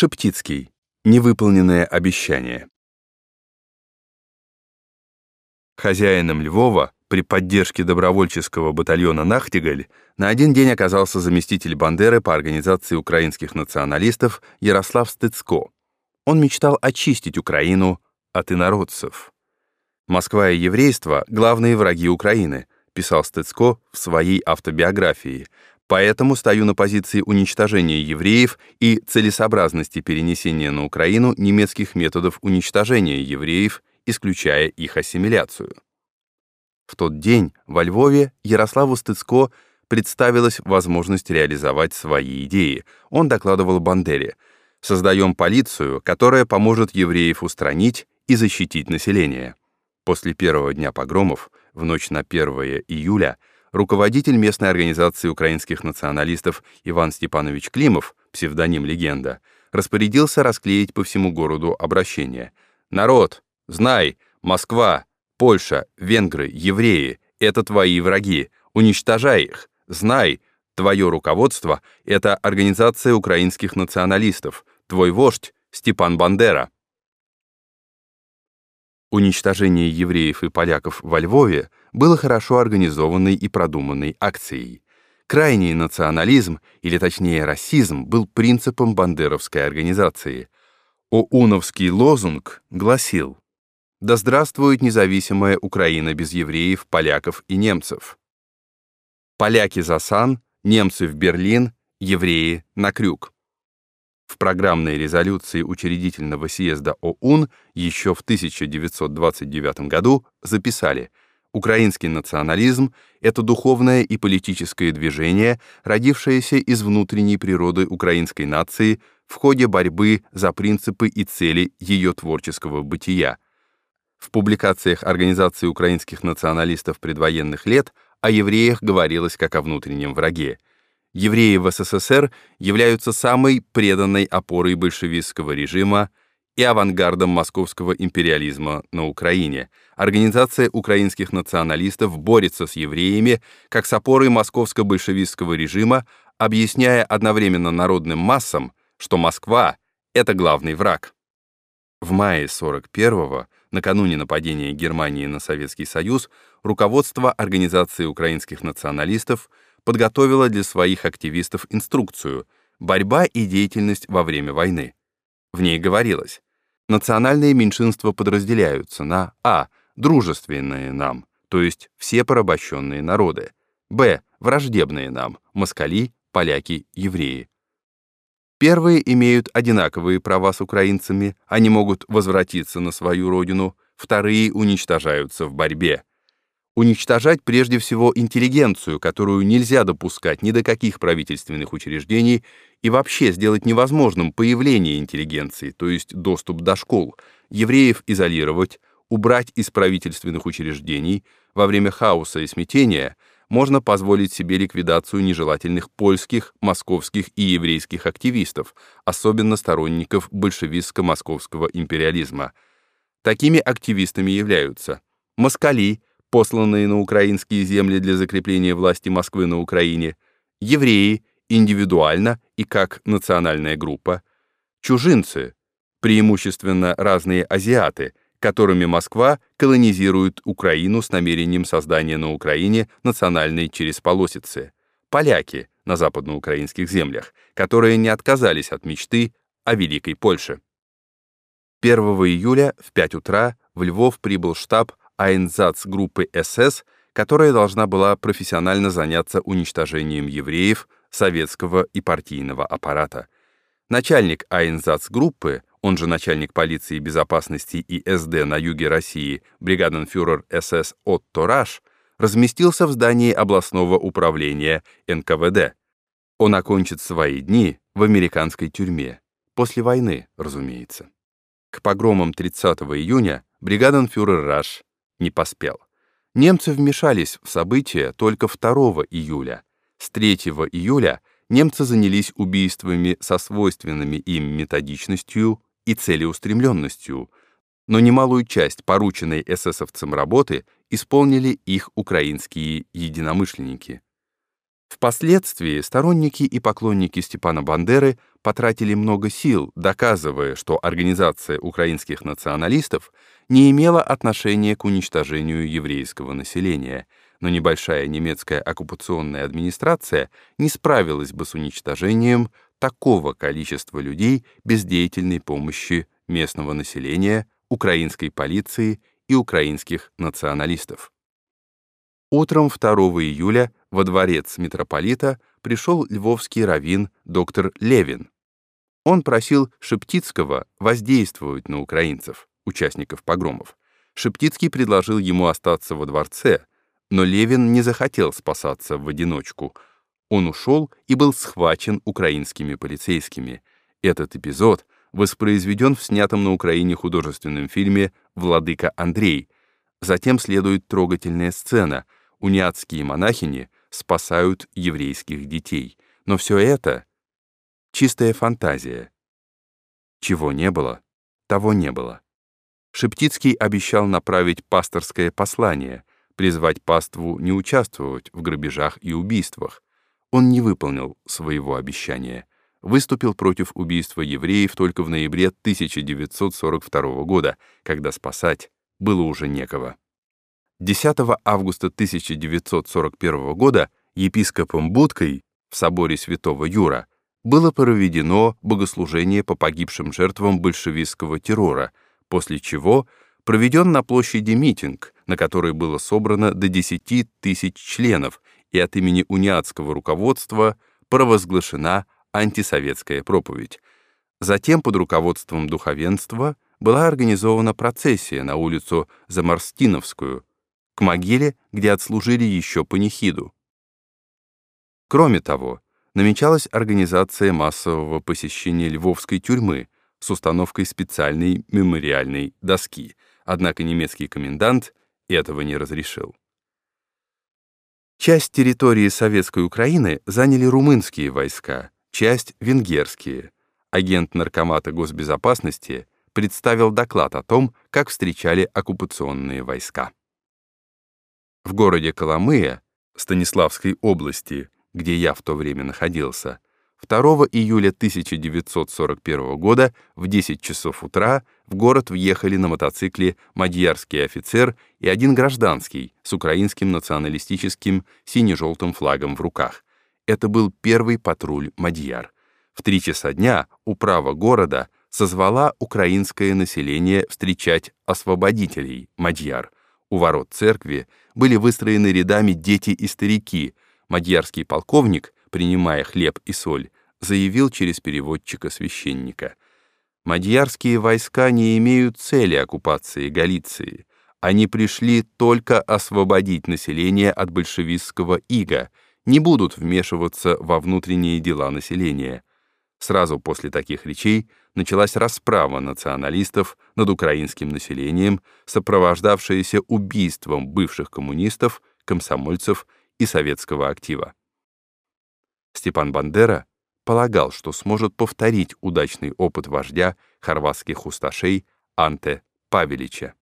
Шептицкий. Невыполненное обещание. Хозяином Львова при поддержке добровольческого батальона «Нахтигаль» на один день оказался заместитель Бандеры по организации украинских националистов Ярослав Стыцко. Он мечтал очистить Украину от инородцев. «Москва и еврейство — главные враги Украины», писал Стыцко в своей автобиографии, Поэтому стою на позиции уничтожения евреев и целесообразности перенесения на Украину немецких методов уничтожения евреев, исключая их ассимиляцию. В тот день во Львове Ярославу Стыцко представилась возможность реализовать свои идеи. Он докладывал Бандере «Создаем полицию, которая поможет евреев устранить и защитить население». После первого дня погромов, в ночь на 1 июля, руководитель местной организации украинских националистов Иван Степанович Климов, псевдоним «Легенда», распорядился расклеить по всему городу обращение. «Народ, знай, Москва, Польша, венгры, евреи — это твои враги, уничтожай их, знай, твое руководство — это организация украинских националистов, твой вождь — Степан Бандера». Уничтожение евреев и поляков во Львове было хорошо организованной и продуманной акцией. Крайний национализм, или точнее расизм, был принципом бандеровской организации. ОУНовский лозунг гласил «Да здравствует независимая Украина без евреев, поляков и немцев». Поляки за сан, немцы в Берлин, евреи на крюк. В программной резолюции учредительного съезда ОУН еще в 1929 году записали «Украинский национализм — это духовное и политическое движение, родившееся из внутренней природы украинской нации в ходе борьбы за принципы и цели ее творческого бытия». В публикациях Организации украинских националистов предвоенных лет о евреях говорилось как о внутреннем враге — евреи в СССР являются самой преданной опорой большевистского режима и авангардом московского империализма на Украине. Организация украинских националистов борется с евреями как с опорой московско-большевистского режима, объясняя одновременно народным массам, что Москва — это главный враг. В мае 41-го, накануне нападения Германии на Советский Союз, руководство Организации украинских националистов — подготовила для своих активистов инструкцию «Борьба и деятельность во время войны». В ней говорилось, национальные меньшинства подразделяются на а. дружественные нам, то есть все порабощенные народы, б. враждебные нам, москали, поляки, евреи. Первые имеют одинаковые права с украинцами, они могут возвратиться на свою родину, вторые уничтожаются в борьбе, уничтожать прежде всего интеллигенцию, которую нельзя допускать ни до каких правительственных учреждений, и вообще сделать невозможным появление интеллигенции, то есть доступ до школ, евреев изолировать, убрать из правительственных учреждений, во время хаоса и смятения можно позволить себе ликвидацию нежелательных польских, московских и еврейских активистов, особенно сторонников большевистско-московского империализма. Такими активистами являются москали, посланные на украинские земли для закрепления власти Москвы на Украине, евреи индивидуально и как национальная группа, чужинцы, преимущественно разные азиаты, которыми Москва колонизирует Украину с намерением создания на Украине национальной чересполосицы, поляки на западноукраинских землях, которые не отказались от мечты о Великой Польше. 1 июля в 5 утра в Львов прибыл штаб Айнзац группы СС, которая должна была профессионально заняться уничтожением евреев, советского и партийного аппарата. Начальник Айнзац группы, он же начальник полиции безопасности и СД на юге России, бригаденфюрер СС Отто Раш, разместился в здании областного управления НКВД. Он окончит свои дни в американской тюрьме. После войны, разумеется. К погромам 30 июня бригаденфюрер Раш не поспел. Немцы вмешались в события только 2 июля. С 3 июля немцы занялись убийствами со свойственными им методичностью и целеустремленностью, но немалую часть порученной эсэсовцам работы исполнили их украинские единомышленники. Впоследствии сторонники и поклонники Степана Бандеры потратили много сил, доказывая, что организация украинских националистов не имела отношения к уничтожению еврейского населения, но небольшая немецкая оккупационная администрация не справилась бы с уничтожением такого количества людей без деятельной помощи местного населения, украинской полиции и украинских националистов. Утром 2 июля во дворец митрополита пришел львовский раввин доктор Левин. Он просил Шептицкого воздействовать на украинцев, участников погромов. Шептицкий предложил ему остаться во дворце, но Левин не захотел спасаться в одиночку. Он ушел и был схвачен украинскими полицейскими. Этот эпизод воспроизведен в снятом на Украине художественном фильме «Владыка Андрей». Затем следует трогательная сцена — униатские монахини спасают еврейских детей. Но все это — чистая фантазия. Чего не было, того не было. Шептицкий обещал направить пасторское послание, призвать паству не участвовать в грабежах и убийствах. Он не выполнил своего обещания. Выступил против убийства евреев только в ноябре 1942 года, когда спасать было уже некого. 10 августа 1941 года епископом Будкой в соборе святого Юра было проведено богослужение по погибшим жертвам большевистского террора, после чего проведен на площади митинг, на который было собрано до 10 тысяч членов, и от имени униатского руководства провозглашена антисоветская проповедь. Затем под руководством духовенства была организована процессия на улицу Замарстиновскую, к могиле, где отслужили еще панихиду. Кроме того, намечалась организация массового посещения львовской тюрьмы с установкой специальной мемориальной доски, однако немецкий комендант этого не разрешил. Часть территории Советской Украины заняли румынские войска, часть — венгерские. Агент Наркомата госбезопасности представил доклад о том, как встречали оккупационные войска. В городе Коломыя, Станиславской области, где я в то время находился, 2 июля 1941 года в 10 часов утра в город въехали на мотоцикле мадьярский офицер и один гражданский с украинским националистическим сине-желтым флагом в руках. Это был первый патруль Мадьяр. В три часа дня управа города созвала украинское население встречать освободителей Мадьяр. У ворот церкви были выстроены рядами дети и старики. Мадьярский полковник, принимая хлеб и соль, заявил через переводчика священника. Мадьярские войска не имеют цели оккупации Галиции. Они пришли только освободить население от большевистского ига, не будут вмешиваться во внутренние дела населения. Сразу после таких речей началась расправа националистов над украинским населением, сопровождавшаяся убийством бывших коммунистов, комсомольцев и советского актива. Степан Бандера полагал, что сможет повторить удачный опыт вождя хорватских усташей Анте Павелича.